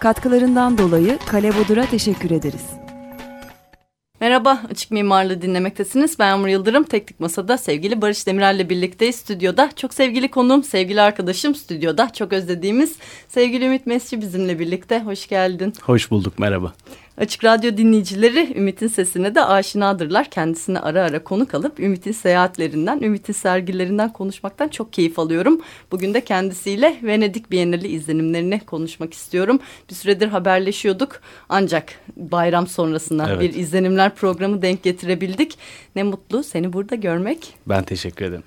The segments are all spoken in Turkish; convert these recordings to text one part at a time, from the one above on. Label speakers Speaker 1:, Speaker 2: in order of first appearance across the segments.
Speaker 1: Katkılarından dolayı Kale Bodur'a teşekkür ederiz.
Speaker 2: Merhaba, Açık Mimarlığı dinlemektesiniz. Ben Yağmur Yıldırım. Teknik Masa'da sevgili Barış Demirel'le birlikteyiz stüdyoda. Çok sevgili konuğum, sevgili arkadaşım stüdyoda. Çok özlediğimiz sevgili Ümit Mesci bizimle birlikte. Hoş geldin.
Speaker 3: Hoş bulduk, merhaba.
Speaker 2: Açık Radyo dinleyicileri Ümit'in sesine de aşinadırlar. Kendisine ara ara konuk alıp Ümit'in seyahatlerinden, Ümit'in sergilerinden konuşmaktan çok keyif alıyorum. Bugün de kendisiyle Venedik Bienali izlenimlerini konuşmak istiyorum. Bir süredir haberleşiyorduk ancak bayram sonrasına evet. bir izlenimler programı denk getirebildik. Ne mutlu seni burada görmek.
Speaker 3: Ben teşekkür ederim.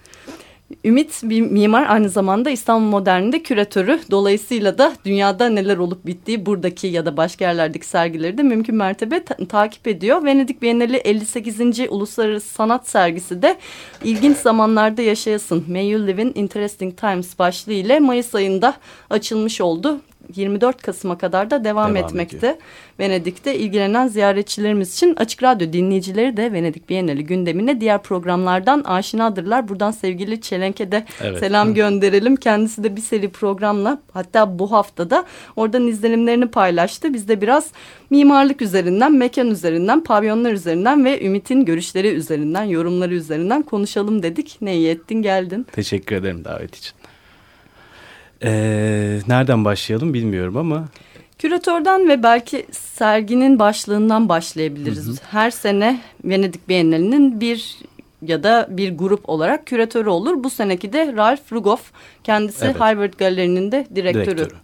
Speaker 2: Ümit bir mimar aynı zamanda İstanbul Modern'de küratörü. Dolayısıyla da dünyada neler olup bittiği buradaki ya da başka yerlerdeki sergileri de mümkün mertebe ta takip ediyor. Venedik Bienali 58. Uluslararası Sanat Sergisi de ilginç zamanlarda yaşayasın. May You Live in Interesting Times başlığı ile Mayıs ayında açılmış oldu. 24 Kasım'a kadar da devam, devam etmekte. Ediyor. Venedik'te ilgilenen ziyaretçilerimiz için Açık Radyo dinleyicileri de Venedik Bienali gündemine diğer programlardan aşinadırlar. Buradan sevgili Çelenk'e de evet. selam gönderelim. Kendisi de bir seri programla hatta bu haftada oradan izlenimlerini paylaştı. Biz de biraz mimarlık üzerinden, mekan üzerinden, pavyonlar üzerinden ve Ümit'in görüşleri üzerinden, yorumları üzerinden konuşalım dedik. Ne iyi ettin geldin.
Speaker 3: Teşekkür ederim davet için. Ee, nereden başlayalım bilmiyorum ama.
Speaker 2: Küratörden ve belki serginin başlığından başlayabiliriz. Hı hı. Her sene Venedik Bienalinin bir ya da bir grup olarak küratörü olur. Bu seneki de Ralph Rugoff. Kendisi evet. Harvard Galeri'nin de direktörü. direktörü.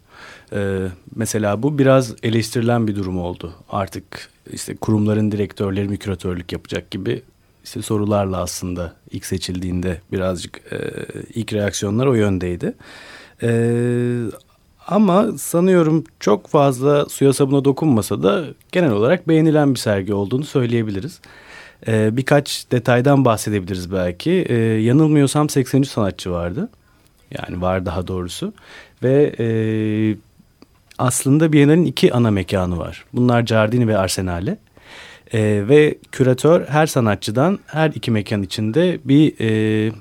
Speaker 3: Ee, mesela bu biraz eleştirilen bir durum oldu. Artık işte kurumların direktörleri mi küratörlük yapacak gibi işte sorularla aslında ilk seçildiğinde birazcık e, ilk reaksiyonlar o yöndeydi. Ee, ama sanıyorum çok fazla suya sabuna dokunmasa da genel olarak beğenilen bir sergi olduğunu söyleyebiliriz. Ee, birkaç detaydan bahsedebiliriz belki. Ee, yanılmıyorsam 83 sanatçı vardı. Yani var daha doğrusu. Ve e, aslında Biennale'nin iki ana mekanı var. Bunlar Giardini ve Arsenale. Ee, ve küratör her sanatçıdan her iki mekan içinde bir e,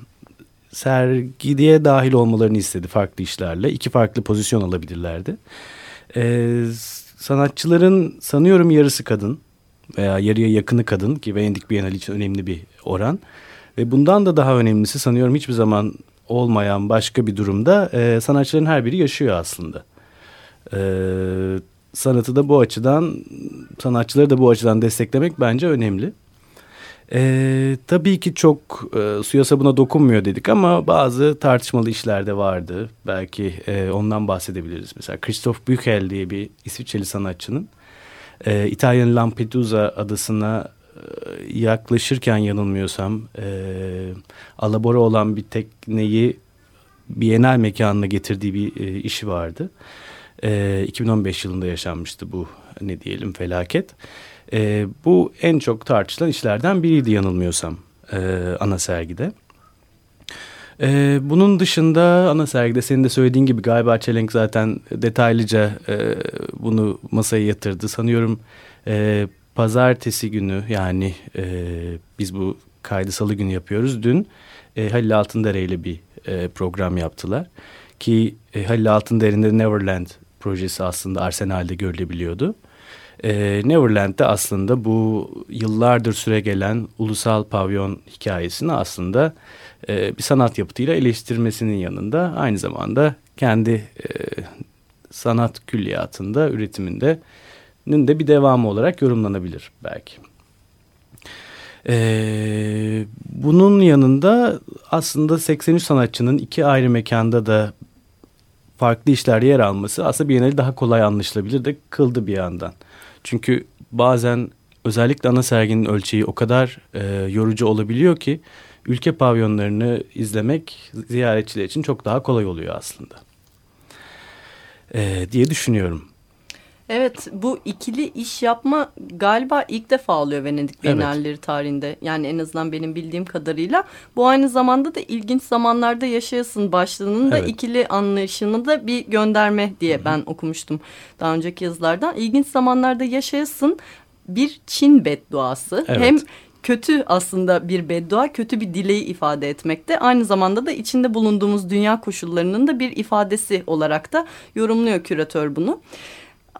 Speaker 3: sergiye dahil olmalarını istedi farklı işlerle. iki farklı pozisyon alabilirlerdi. Ee, sanatçıların sanıyorum yarısı kadın veya yarıya yakını kadın ki Venedik Bienali için önemli bir oran. Ve bundan da daha önemlisi sanıyorum hiçbir zaman olmayan başka bir durumda e, sanatçıların her biri yaşıyor aslında. E, sanatı da bu açıdan, sanatçıları da bu açıdan desteklemek bence önemli. E, tabii ki çok e, suya sabuna dokunmuyor dedik ama bazı tartışmalı işler de vardı. Belki e, ondan bahsedebiliriz. Mesela Christoph Büchel diye bir İsviçreli sanatçının e, İtalyan Lampedusa adasına e, yaklaşırken yanılmıyorsam e, alabora olan bir tekneyi Bienal mekanına getirdiği bir e, işi vardı. E, 2015 yılında yaşanmıştı bu ne diyelim felaket. E, bu en çok tartışılan işlerden biriydi yanılmıyorsam e, ana sergide. E, bunun dışında ana sergide senin de söylediğin gibi galiba Çelenk zaten detaylıca e, bunu masaya yatırdı. Sanıyorum e, pazartesi günü yani e, biz bu kaydı salı günü yapıyoruz. Dün e, Halil Altındere ile bir e, program yaptılar. Ki e, Halil Altındere'nin Neverland projesi aslında Arsenal'de görülebiliyordu. E, Neverland'de aslında bu yıllardır süre gelen ulusal pavyon hikayesini aslında e, bir sanat yapıtıyla eleştirmesinin yanında aynı zamanda kendi e, sanat külliyatında, üretiminde de bir devamı olarak yorumlanabilir belki. Ee, bunun yanında aslında 83 sanatçının iki ayrı mekanda da farklı işler yer alması aslında Biennale daha kolay anlaşılabilir de kıldı bir yandan. Çünkü bazen özellikle ana serginin ölçeği o kadar e, yorucu olabiliyor ki ülke pavyonlarını izlemek ziyaretçiler için çok daha kolay oluyor aslında. E, diye düşünüyorum.
Speaker 2: Evet bu ikili iş yapma galiba ilk defa oluyor Venedik Bienalleri evet. tarihinde. Yani en azından benim bildiğim kadarıyla. Bu aynı zamanda da ilginç zamanlarda yaşayasın başlığının da evet. ikili anlayışını da bir gönderme diye Hı -hı. ben okumuştum daha önceki yazılardan. İlginç zamanlarda yaşayasın bir Çin bedduası. Evet. Hem kötü aslında bir beddua, kötü bir dileği ifade etmekte. Aynı zamanda da içinde bulunduğumuz dünya koşullarının da bir ifadesi olarak da yorumluyor küratör bunu.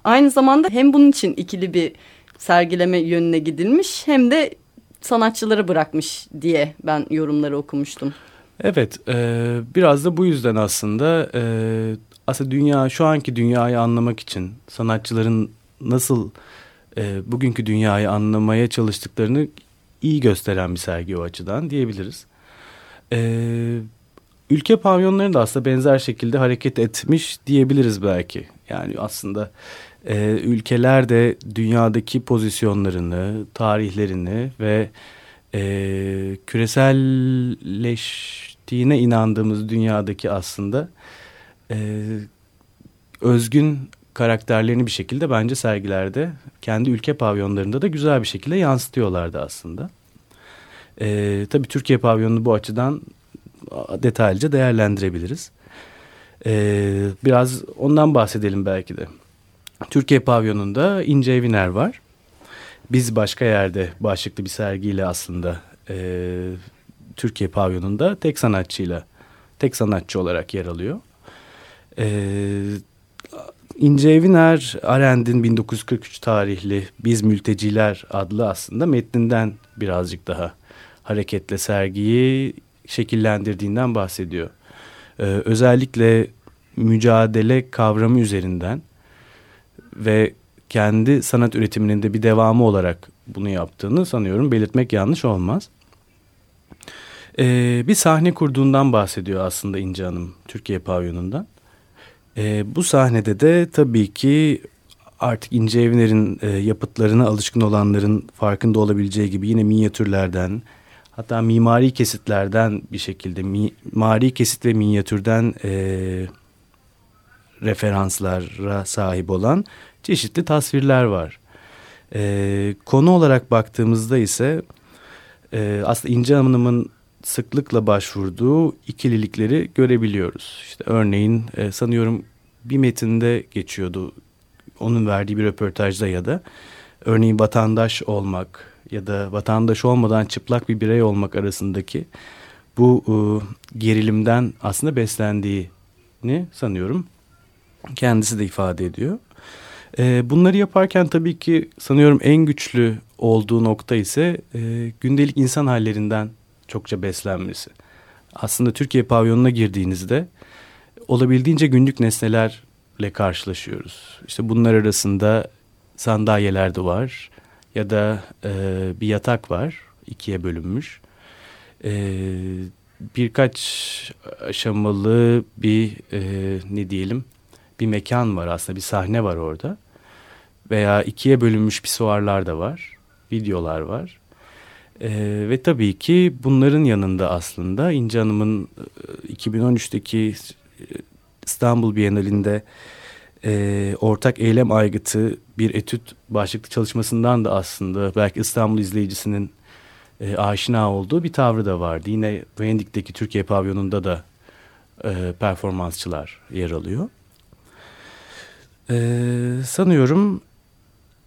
Speaker 2: Aynı zamanda hem bunun için ikili bir sergileme yönüne gidilmiş hem de sanatçıları bırakmış diye ben yorumları okumuştum.
Speaker 3: Evet, e, biraz da bu yüzden aslında e, aslında dünya şu anki dünyayı anlamak için sanatçıların nasıl e, bugünkü dünyayı anlamaya çalıştıklarını iyi gösteren bir sergi o açıdan diyebiliriz. E, ülke pavyonları da aslında benzer şekilde hareket etmiş diyebiliriz belki. Yani aslında e, ülkeler de dünyadaki pozisyonlarını, tarihlerini ve e, küreselleştiğine inandığımız dünyadaki aslında e, özgün karakterlerini bir şekilde bence sergilerde kendi ülke pavyonlarında da güzel bir şekilde yansıtıyorlardı aslında. E, tabii Türkiye pavyonunu bu açıdan detaylıca değerlendirebiliriz. E, biraz ondan bahsedelim belki de. Türkiye pavyonunda İnce Eviner var. Biz başka yerde başlıklı bir sergiyle aslında e, Türkiye pavyonunda tek sanatçıyla, tek sanatçı olarak yer alıyor. E, İnce Eviner, Arendt'in 1943 tarihli Biz Mülteciler adlı aslında metninden birazcık daha hareketle sergiyi şekillendirdiğinden bahsediyor. Ee, özellikle mücadele kavramı üzerinden ve kendi sanat üretiminin de bir devamı olarak bunu yaptığını sanıyorum belirtmek yanlış olmaz. Ee, bir sahne kurduğundan bahsediyor aslında İnce Hanım Türkiye pavyonundan. Ee, bu sahnede de tabii ki artık İnce Evner'in e, yapıtlarına alışkın olanların farkında olabileceği gibi yine minyatürlerden hatta mimari kesitlerden bir şekilde mimari kesit ve minyatürden e, referanslara sahip olan çeşitli tasvirler var. E, konu olarak baktığımızda ise e, aslında İnce Hanım'ın sıklıkla başvurduğu ikililikleri görebiliyoruz. İşte örneğin e, sanıyorum bir metinde geçiyordu onun verdiği bir röportajda ya da örneğin vatandaş olmak ya da vatandaş olmadan çıplak bir birey olmak arasındaki bu e, gerilimden aslında beslendiğini sanıyorum kendisi de ifade ediyor. E, bunları yaparken tabii ki sanıyorum en güçlü olduğu nokta ise e, gündelik insan hallerinden çokça beslenmesi. Aslında Türkiye pavyonuna girdiğinizde olabildiğince günlük nesnelerle karşılaşıyoruz. İşte bunlar arasında sandalyeler de var ya da e, bir yatak var ikiye bölünmüş. E, birkaç aşamalı bir e, ne diyelim bir mekan var aslında bir sahne var orada. Veya ikiye bölünmüş pisuarlar da var. Videolar var. Ee, ve tabii ki bunların yanında aslında İnce Hanım'ın 2013'teki e, İstanbul Bienalinde e, ortak eylem aygıtı bir etüt başlıklı çalışmasından da aslında belki İstanbul izleyicisinin e, aşina olduğu bir tavrı da vardı. Yine Venedik'teki Türkiye pavyonunda da e, performansçılar yer alıyor. Ee, sanıyorum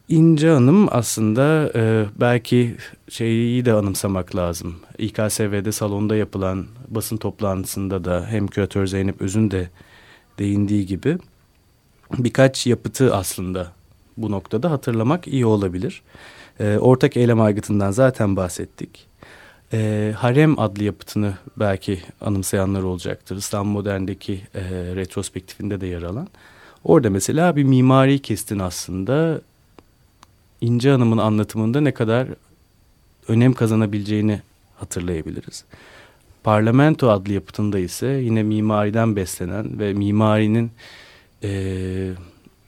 Speaker 3: İnce Hanım aslında e, belki şeyi de anımsamak lazım. İKSV'de salonda yapılan basın toplantısında da hem küratör Zeynep Öz'ün de değindiği gibi birkaç yapıtı aslında bu noktada hatırlamak iyi olabilir. E, ortak eylem aygıtından zaten bahsettik. E, Harem adlı yapıtını belki anımsayanlar olacaktır. İstanbul Modern'deki e, retrospektifinde de yer alan. Orada mesela bir mimari kestin aslında İnce Hanım'ın anlatımında ne kadar önem kazanabileceğini hatırlayabiliriz. Parlamento adlı yapıtında ise yine mimariden beslenen ve mimarinin e,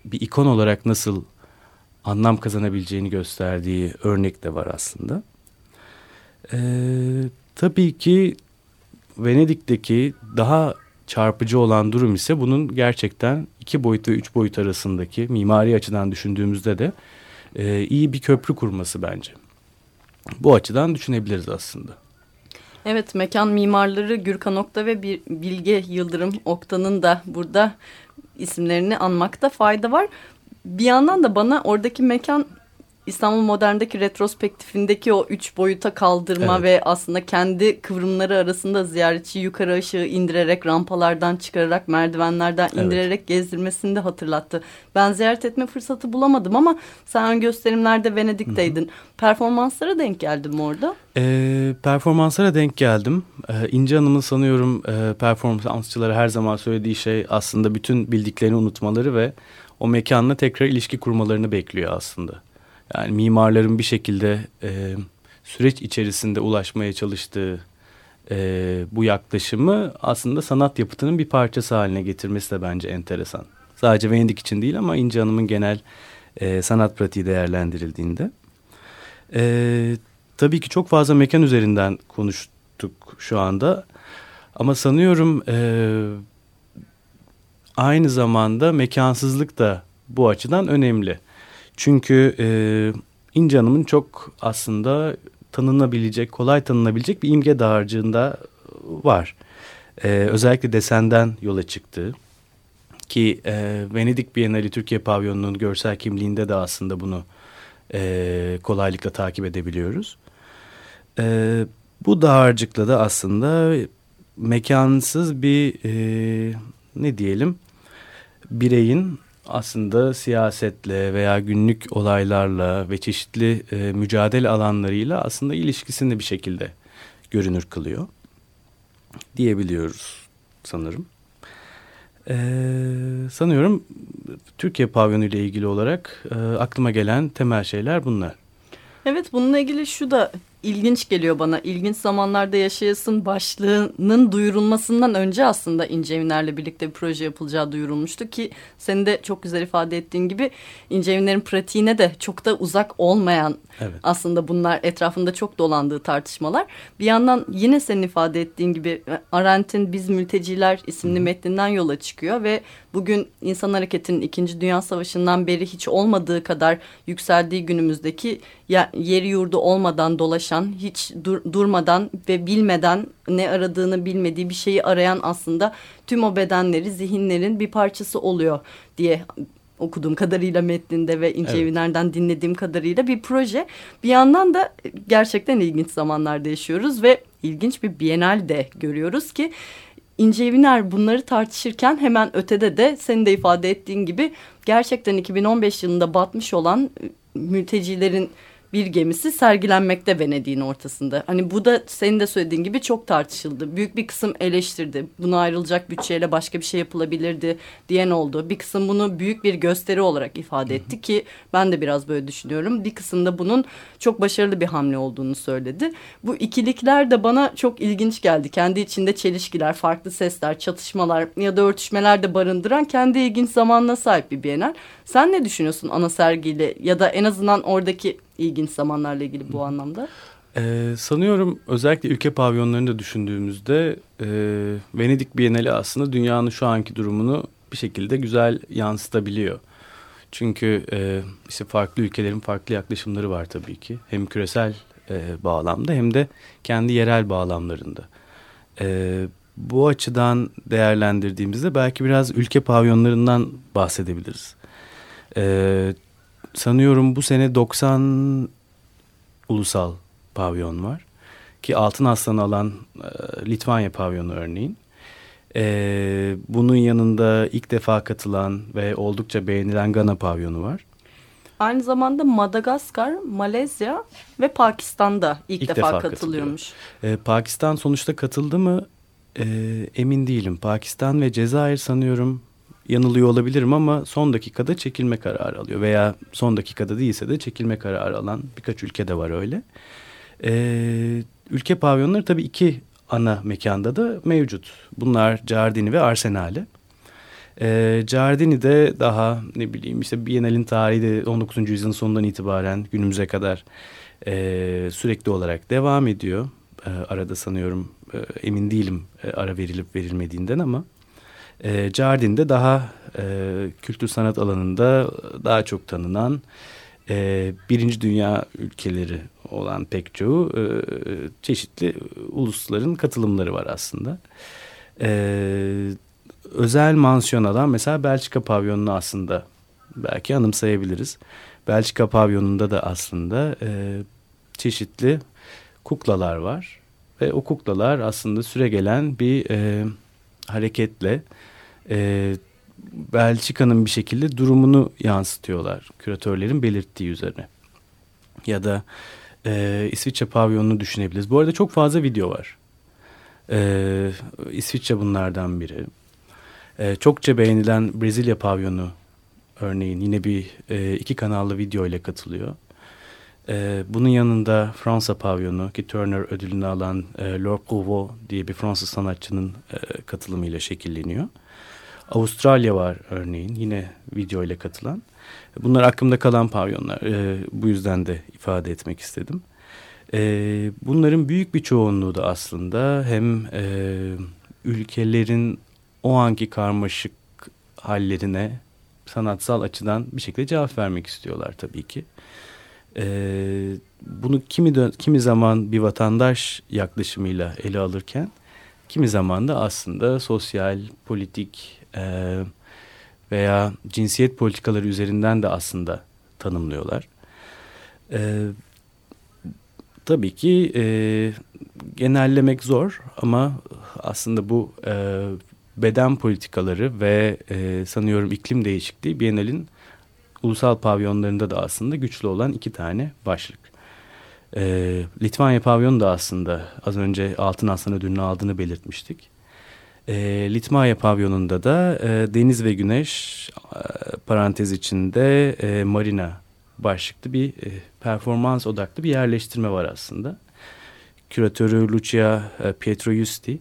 Speaker 3: bir ikon olarak nasıl anlam kazanabileceğini gösterdiği örnek de var aslında. E, tabii ki Venedik'teki daha çarpıcı olan durum ise bunun gerçekten iki boyut ve üç boyut arasındaki mimari açıdan düşündüğümüzde de e, iyi bir köprü kurması bence. Bu açıdan düşünebiliriz aslında.
Speaker 2: Evet mekan mimarları Gürkan Okta ve Bilge Yıldırım Okta'nın da burada isimlerini anmakta fayda var. Bir yandan da bana oradaki mekan İstanbul Modern'deki retrospektifindeki o üç boyuta kaldırma evet. ve aslında kendi kıvrımları arasında ziyaretçi yukarı aşağı indirerek rampalardan çıkararak merdivenlerden evet. indirerek gezdirmesini de hatırlattı. Ben ziyaret etme fırsatı bulamadım ama sen gösterimlerde Venedik'teydin. Hı hı. Performanslara denk geldin mi orada?
Speaker 3: E, performanslara denk geldim. E, İnce Hanım'ın sanıyorum e, performansçılara her zaman söylediği şey aslında bütün bildiklerini unutmaları ve o mekanla tekrar ilişki kurmalarını bekliyor aslında. Yani mimarların bir şekilde e, süreç içerisinde ulaşmaya çalıştığı e, bu yaklaşımı aslında sanat yapıtının bir parçası haline getirmesi de bence enteresan. Sadece Venedik için değil ama İnce Hanım'ın genel e, sanat pratiği değerlendirildiğinde. E, tabii ki çok fazla mekan üzerinden konuştuk şu anda. Ama sanıyorum e, aynı zamanda mekansızlık da bu açıdan önemli. Çünkü e, İnce Hanım'ın çok aslında tanınabilecek, kolay tanınabilecek bir imge dağarcığında var. E, özellikle desenden yola çıktığı ki e, Venedik Bienali Türkiye Pavyonunun görsel kimliğinde de aslında bunu e, kolaylıkla takip edebiliyoruz. E, bu dağarcıkla da aslında mekansız bir e, ne diyelim bireyin aslında siyasetle veya günlük olaylarla ve çeşitli e, mücadele alanlarıyla aslında ilişkisini bir şekilde görünür kılıyor diyebiliyoruz sanırım. Ee, sanıyorum Türkiye pavyonu ile ilgili olarak e, aklıma gelen temel şeyler bunlar.
Speaker 2: Evet bununla ilgili şu da ilginç geliyor bana. İlginç zamanlarda yaşayasın başlığının duyurulmasından önce aslında İnce Evinler'le birlikte bir proje yapılacağı duyurulmuştu ki senin de çok güzel ifade ettiğin gibi İnce Evinler'in pratiğine de çok da uzak olmayan evet. aslında bunlar etrafında çok dolandığı tartışmalar. Bir yandan yine senin ifade ettiğin gibi Arendt'in Biz Mülteciler isimli Hı. metninden yola çıkıyor ve bugün insan hareketinin 2. Dünya Savaşı'ndan beri hiç olmadığı kadar yükseldiği günümüzdeki yeri yurdu olmadan dolaşan, hiç dur, durmadan ve bilmeden ne aradığını bilmediği bir şeyi arayan aslında tüm o bedenleri, zihinlerin bir parçası oluyor diye okuduğum kadarıyla metninde ve İnce evet. Eviner'den dinlediğim kadarıyla bir proje. Bir yandan da gerçekten ilginç zamanlarda yaşıyoruz ve ilginç bir bienal de görüyoruz ki İnce Eviner bunları tartışırken hemen ötede de senin de ifade ettiğin gibi gerçekten 2015 yılında batmış olan mültecilerin bir gemisi sergilenmekte Venedik'in ortasında. Hani bu da senin de söylediğin gibi çok tartışıldı. Büyük bir kısım eleştirdi. Buna ayrılacak bütçeyle başka bir şey yapılabilirdi diyen oldu. Bir kısım bunu büyük bir gösteri olarak ifade etti ki ben de biraz böyle düşünüyorum. Bir kısım da bunun çok başarılı bir hamle olduğunu söyledi. Bu ikilikler de bana çok ilginç geldi. Kendi içinde çelişkiler, farklı sesler, çatışmalar ya da örtüşmeler de barındıran kendi ilginç zamanına sahip bir Bienal. Sen ne düşünüyorsun ana sergiyle ya da en azından oradaki ilginç zamanlarla ilgili bu anlamda?
Speaker 3: Ee, sanıyorum özellikle ülke pavyonlarını da düşündüğümüzde e, Venedik Bienali aslında dünyanın şu anki durumunu bir şekilde güzel yansıtabiliyor. Çünkü e, işte farklı ülkelerin farklı yaklaşımları var tabii ki. Hem küresel e, bağlamda hem de kendi yerel bağlamlarında. E, bu açıdan değerlendirdiğimizde belki biraz ülke pavyonlarından bahsedebiliriz. E, sanıyorum bu sene 90 ulusal pavyon var. Ki Altın Aslan alan e, Litvanya pavyonu örneğin. E, bunun yanında ilk defa katılan ve oldukça beğenilen Gana pavyonu var.
Speaker 2: Aynı zamanda Madagaskar, Malezya ve Pakistan'da ilk, ilk defa, defa katılıyormuş.
Speaker 3: E, Pakistan sonuçta katıldı mı e, emin değilim. Pakistan ve Cezayir sanıyorum yanılıyor olabilirim ama son dakikada çekilme kararı alıyor veya son dakikada değilse de çekilme kararı alan birkaç ülke de var öyle. Ee, ülke pavyonları tabii iki ana mekanda da mevcut. Bunlar Giardini ve Arsenale. Ee, de daha ne bileyim işte Biennale'in tarihi de 19. yüzyılın sonundan itibaren günümüze kadar e, sürekli olarak devam ediyor. E, arada sanıyorum e, emin değilim e, ara verilip verilmediğinden ama... E, Cardin'de daha e, kültür sanat alanında daha çok tanınan e, birinci dünya ülkeleri olan pek çoğu e, çeşitli ulusların katılımları var aslında. E, özel mansiyon alan mesela Belçika pavyonunu aslında belki anımsayabiliriz. Belçika pavyonunda da aslında e, çeşitli kuklalar var ve o kuklalar aslında süre gelen bir e, hareketle e, Belçika'nın bir şekilde durumunu yansıtıyorlar küratörlerin belirttiği üzerine. Ya da e, İsviçre pavyonunu düşünebiliriz. Bu arada çok fazla video var. E, İsviçre bunlardan biri. E, çokça beğenilen Brezilya pavyonu örneğin yine bir e, iki kanallı video ile katılıyor. E, bunun yanında Fransa pavyonu ki Turner ödülünü alan e, Laure Prouveau diye bir Fransız sanatçının e, katılımıyla şekilleniyor. Avustralya var örneğin yine video ile katılan. Bunlar aklımda kalan pavyonlar. E, bu yüzden de ifade etmek istedim. E, bunların büyük bir çoğunluğu da aslında hem e, ülkelerin o anki karmaşık hallerine sanatsal açıdan bir şekilde cevap vermek istiyorlar tabii ki. Ee, bunu kimi kimi zaman bir vatandaş yaklaşımıyla ele alırken kimi zaman da aslında sosyal, politik e, veya cinsiyet politikaları üzerinden de aslında tanımlıyorlar. E, tabii ki e, genellemek zor ama aslında bu e, beden politikaları ve e, sanıyorum iklim değişikliği Biennale'in ulusal pavyonlarında da aslında güçlü olan iki tane başlık. E, Litvanya pavyonu da aslında az önce Altın Aslan ödülünü aldığını belirtmiştik. E, Litvanya pavyonunda da e, Deniz ve Güneş e, parantez içinde e, Marina başlıklı bir e, performans odaklı bir yerleştirme var aslında. Küratörü Lucia e, Pietro Justi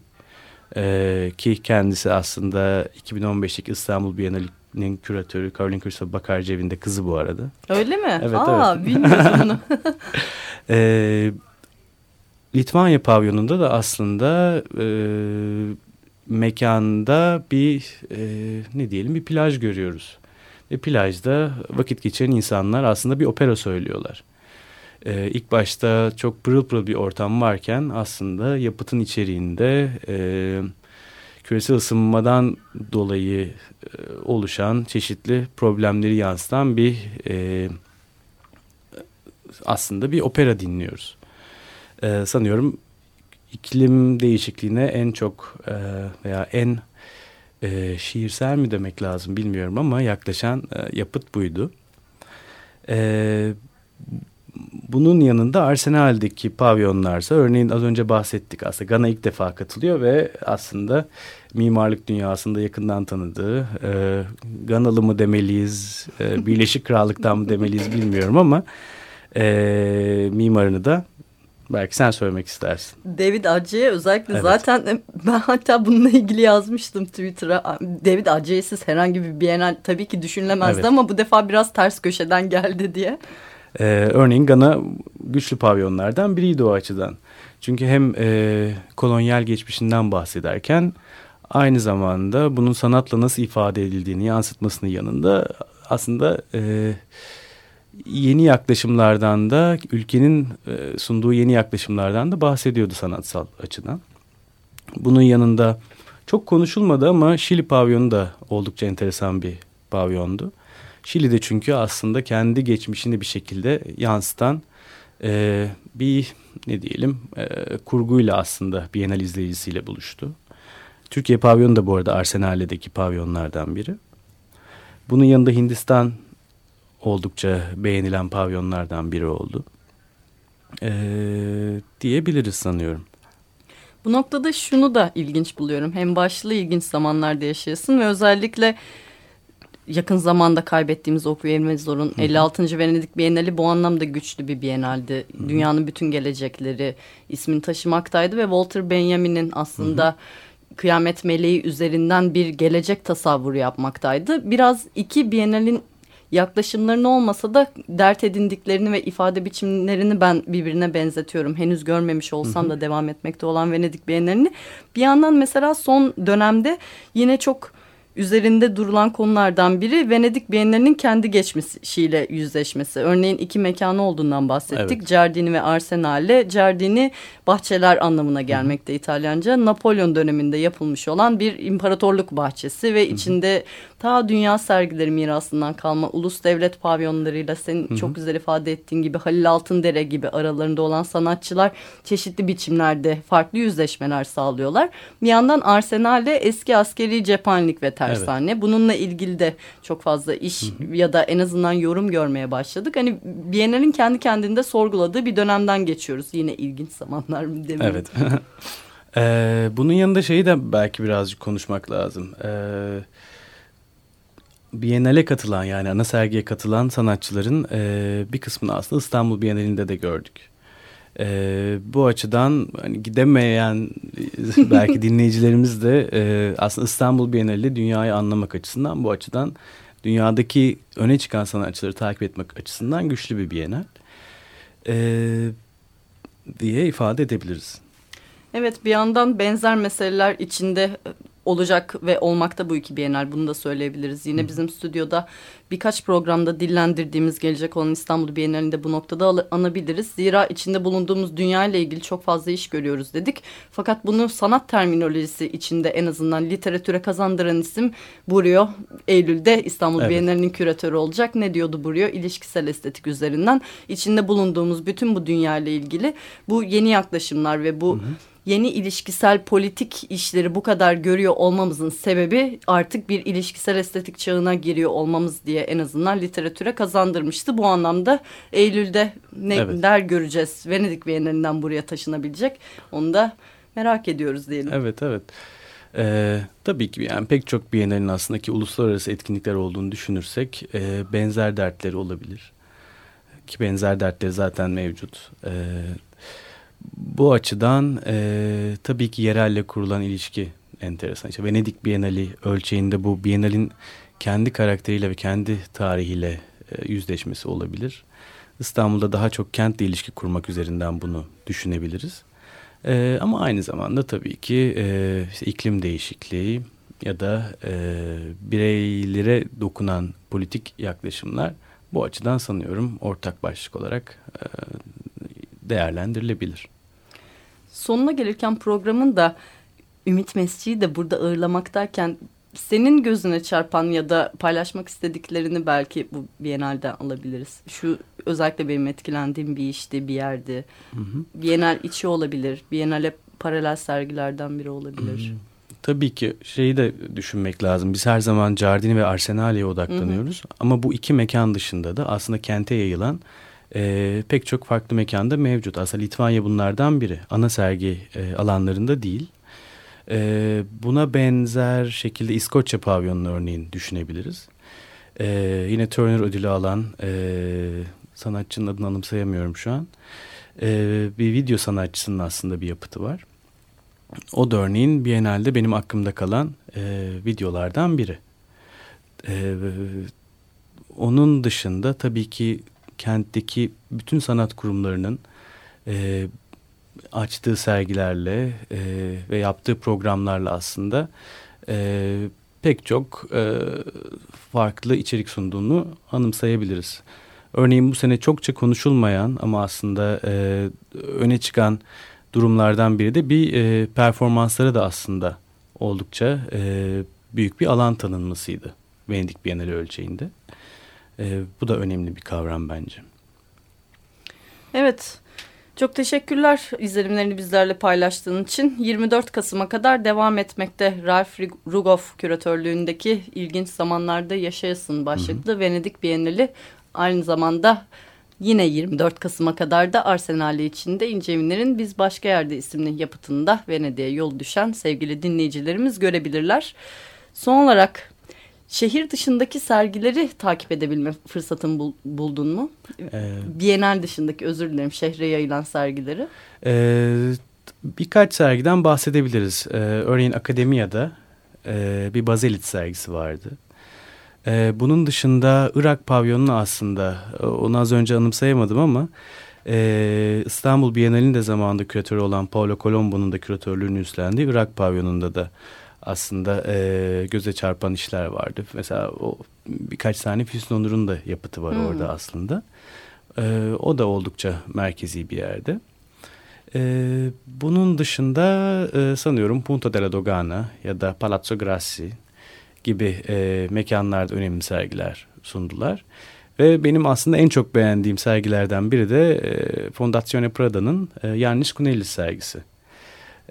Speaker 3: ee, ki kendisi aslında 2015'teki İstanbul Bienali'nin küratörü Caroline Kırsal Bakarcev'in de kızı bu arada.
Speaker 2: Öyle mi?
Speaker 3: Evet,
Speaker 2: Aa,
Speaker 3: evet.
Speaker 2: bilmiyordum bunu.
Speaker 3: ee, Litvanya pavyonunda da aslında e, mekanda bir e, ne diyelim bir plaj görüyoruz. Ve plajda vakit geçiren insanlar aslında bir opera söylüyorlar. Ee, ilk başta çok pırıl pırıl bir ortam varken aslında yapıtın içeriğinde e, küresel ısınmadan dolayı e, oluşan çeşitli problemleri yansıtan bir e, aslında bir opera dinliyoruz. E, sanıyorum iklim değişikliğine en çok e, veya en e, şiirsel mi demek lazım bilmiyorum ama yaklaşan e, yapıt buydu. E, bunun yanında Arsenal'deki pavyonlarsa örneğin az önce bahsettik aslında Gana ilk defa katılıyor ve aslında mimarlık dünyasında yakından tanıdığı e, Ganalı mı demeliyiz e, Birleşik Krallık'tan mı demeliyiz bilmiyorum ama e, mimarını da belki sen söylemek istersin.
Speaker 2: David Acey'e özellikle
Speaker 3: Evet.
Speaker 2: zaten ben hatta bununla ilgili yazmıştım Twitter'a. David Acey'siz herhangi bir Biennale tabii ki düşünülemezdi
Speaker 3: Evet.
Speaker 2: ama bu defa biraz ters köşeden geldi diye.
Speaker 3: Ee, örneğin Gana güçlü pavyonlardan biriydi o açıdan. Çünkü hem e, kolonyal geçmişinden bahsederken aynı zamanda bunun sanatla nasıl ifade edildiğini yansıtmasının yanında aslında e, yeni yaklaşımlardan da ülkenin e, sunduğu yeni yaklaşımlardan da bahsediyordu sanatsal açıdan. Bunun yanında çok konuşulmadı ama Şili pavyonu da oldukça enteresan bir pavyondu. Şili'de çünkü aslında kendi geçmişini bir şekilde yansıtan e, bir ne diyelim e, kurguyla aslında Bienal izleyicisiyle buluştu. Türkiye pavyonu da bu arada Arsenal'deki pavyonlardan biri. Bunun yanında Hindistan oldukça beğenilen pavyonlardan biri oldu. E, diyebiliriz sanıyorum.
Speaker 2: Bu noktada şunu da ilginç buluyorum. Hem başlı ilginç zamanlarda yaşayasın ve özellikle yakın zamanda kaybettiğimiz Oku Zor'un 56. Venedik Bienali bu anlamda güçlü bir bienaldi. Dünyanın bütün gelecekleri ismini taşımaktaydı ve Walter Benjamin'in aslında Kıyamet Meleği üzerinden bir gelecek tasavvuru yapmaktaydı. Biraz iki bienalin yaklaşımlarını olmasa da dert edindiklerini ve ifade biçimlerini ben birbirine benzetiyorum. Henüz görmemiş olsam da devam etmekte olan Venedik Bienalini. Bir yandan mesela son dönemde yine çok üzerinde durulan konulardan biri Venedik Bienalinin kendi geçmişiyle yüzleşmesi. Örneğin iki mekanı olduğundan bahsettik. Evet. Giardini ve Arsenal'le. Giardini bahçeler anlamına gelmekte Hı. İtalyanca. Napolyon döneminde yapılmış olan bir imparatorluk bahçesi ve Hı. içinde ta dünya sergileri mirasından kalma ulus devlet pavyonlarıyla senin Hı. çok güzel ifade ettiğin gibi Halil Altındere gibi aralarında olan sanatçılar çeşitli biçimlerde farklı yüzleşmeler sağlıyorlar. Bir yandan Arsenal'de eski askeri cephanelik ve tersane. Evet. Bununla ilgili de çok fazla iş hı hı. ya da en azından yorum görmeye başladık. Hani Biennale'in kendi kendinde sorguladığı bir dönemden geçiyoruz. Yine ilginç zamanlar mı demiyorum.
Speaker 3: Evet. ee, bunun yanında şeyi de belki birazcık konuşmak lazım. Ee, Biennale katılan yani ana sergiye katılan sanatçıların e, bir kısmını aslında İstanbul Biennale'inde de gördük. E, bu açıdan hani gidemeyen belki dinleyicilerimiz de e, aslında İstanbul Bienali dünyayı anlamak açısından bu açıdan dünyadaki öne çıkan sanatçıları takip etmek açısından güçlü bir bienal e, diye ifade edebiliriz.
Speaker 2: Evet bir yandan benzer meseleler içinde olacak ve olmakta bu iki bienal bunu da söyleyebiliriz. Yine Hı. bizim stüdyoda birkaç programda dillendirdiğimiz gelecek olan İstanbul Bienalinde bu noktada anabiliriz. Zira içinde bulunduğumuz dünya ile ilgili çok fazla iş görüyoruz dedik. Fakat bunu sanat terminolojisi içinde en azından literatüre kazandıran isim Burio. Eylül'de İstanbul evet. Bienalinin küratörü olacak. Ne diyordu Burio? İlişkisel estetik üzerinden. içinde bulunduğumuz bütün bu dünya ile ilgili bu yeni yaklaşımlar ve bu... Hı yeni ilişkisel politik işleri bu kadar görüyor olmamızın sebebi artık bir ilişkisel estetik çağına giriyor olmamız diye en azından literatüre kazandırmıştı. Bu anlamda Eylül'de ne evet. göreceğiz. Venedik Bienalinden buraya taşınabilecek. Onu da merak ediyoruz diyelim.
Speaker 3: Evet evet. Ee, tabii ki yani pek çok Bienalin aslında ki uluslararası etkinlikler olduğunu düşünürsek e, benzer dertleri olabilir. Ki benzer dertleri zaten mevcut. Ee, bu açıdan e, tabii ki yerelle kurulan ilişki enteresan. İşte Venedik Bienali ölçeğinde bu Bienalin kendi karakteriyle ve kendi tarihiyle e, yüzleşmesi olabilir. İstanbul'da daha çok kentle ilişki kurmak üzerinden bunu düşünebiliriz. E, ama aynı zamanda tabii ki e, işte iklim değişikliği ya da e, bireylere dokunan politik yaklaşımlar bu açıdan sanıyorum ortak başlık olarak e, değerlendirilebilir.
Speaker 2: Sonuna gelirken programın da Ümit Mesci'yi de burada ağırlamaktayken senin gözüne çarpan ya da paylaşmak istediklerini belki bu Biennale'den alabiliriz. Şu özellikle benim etkilendiğim bir işti, bir yerdi. Hı hı. Biennale içi olabilir. Biennale paralel sergilerden biri olabilir. Hı hı.
Speaker 3: Tabii ki şeyi de düşünmek lazım. Biz her zaman Giardini ve Arsenal'e odaklanıyoruz. Hı hı. Ama bu iki mekan dışında da aslında kente yayılan e, pek çok farklı mekanda mevcut. Aslında Litvanya bunlardan biri. Ana sergi e, alanlarında değil. E, buna benzer şekilde İskoçya pavyonunu örneğin düşünebiliriz. E, yine Turner ödülü alan e, sanatçının adını anımsayamıyorum şu an. E, bir video sanatçısının aslında bir yapıtı var. O da örneğin Biennale'de benim aklımda kalan e, videolardan biri. E, onun dışında tabii ki kentteki bütün sanat kurumlarının e, açtığı sergilerle e, ve yaptığı programlarla aslında e, pek çok e, farklı içerik sunduğunu anımsayabiliriz. Örneğin bu sene çokça konuşulmayan ama aslında e, öne çıkan durumlardan biri de bir e, performansları da aslında oldukça e, büyük bir alan tanınmasıydı Venedik Bienali ölçeğinde. E, bu da önemli bir kavram bence.
Speaker 2: Evet. Çok teşekkürler izlenimlerini bizlerle paylaştığın için. 24 Kasım'a kadar devam etmekte Ralf Rugoff küratörlüğündeki ilginç zamanlarda yaşayasın başlıklı hı hı. Venedik Bienali aynı zamanda yine 24 Kasım'a kadar da Arsenal'i içinde İnce Evinler'in Biz Başka Yerde isimli yapıtında Venedik'e yol düşen sevgili dinleyicilerimiz görebilirler. Son olarak Şehir dışındaki sergileri takip edebilme fırsatını bul, buldun mu? Ee, Bienal dışındaki özür dilerim şehre yayılan sergileri.
Speaker 3: E, birkaç sergiden bahsedebiliriz. E, örneğin Akademiya'da e, bir Bazelit sergisi vardı. E, bunun dışında Irak pavyonunu aslında e, onu az önce anımsayamadım ama e, İstanbul Bienali'nin de zamanında küratörü olan Paolo Colombo'nun da küratörlüğünü üstlendiği Irak pavyonunda da aslında e, göze çarpan işler vardı. Mesela o birkaç tane Füsun Onur'un da yapıtı var hmm. orada aslında. E, o da oldukça merkezi bir yerde. E, bunun dışında e, sanıyorum Punta della Dogana ya da Palazzo Grassi gibi e, mekanlarda önemli sergiler sundular. Ve benim aslında en çok beğendiğim sergilerden biri de e, Fondazione Prada'nın e, Yannis Kunelis sergisi.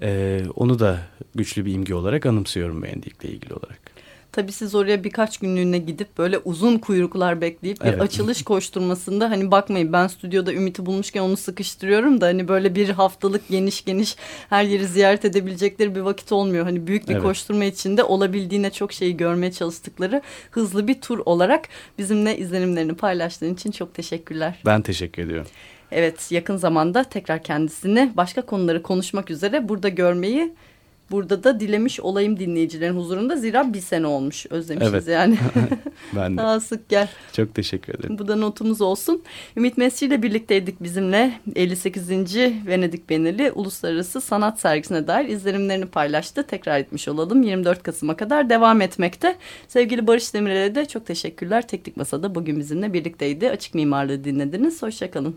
Speaker 3: E, onu da güçlü bir imge olarak anımsıyorum Venedik'le ilgili olarak.
Speaker 2: Tabii siz oraya birkaç günlüğüne gidip böyle uzun kuyruklar bekleyip evet. bir açılış koşturmasında hani bakmayın ben stüdyoda Ümit'i bulmuşken onu sıkıştırıyorum da hani böyle bir haftalık geniş geniş her yeri ziyaret edebilecekleri bir vakit olmuyor. Hani büyük bir evet. koşturma içinde olabildiğine çok şeyi görmeye çalıştıkları hızlı bir tur olarak bizimle izlenimlerini paylaştığın için çok teşekkürler.
Speaker 3: Ben teşekkür ediyorum.
Speaker 2: Evet yakın zamanda tekrar kendisini başka konuları konuşmak üzere burada görmeyi burada da dilemiş olayım dinleyicilerin huzurunda. Zira bir sene olmuş özlemişiz evet. yani.
Speaker 3: ben de.
Speaker 2: Daha sık gel.
Speaker 3: Çok teşekkür ederim.
Speaker 2: Bu da notumuz olsun. Ümit Mesci ile birlikteydik bizimle. 58. Venedik Bienali Uluslararası Sanat Sergisine dair izlenimlerini paylaştı. Tekrar etmiş olalım. 24 Kasım'a kadar devam etmekte. Sevgili Barış Demirel'e de çok teşekkürler. Teknik Masa'da bugün bizimle birlikteydi. Açık Mimarlığı dinlediniz. Hoşçakalın.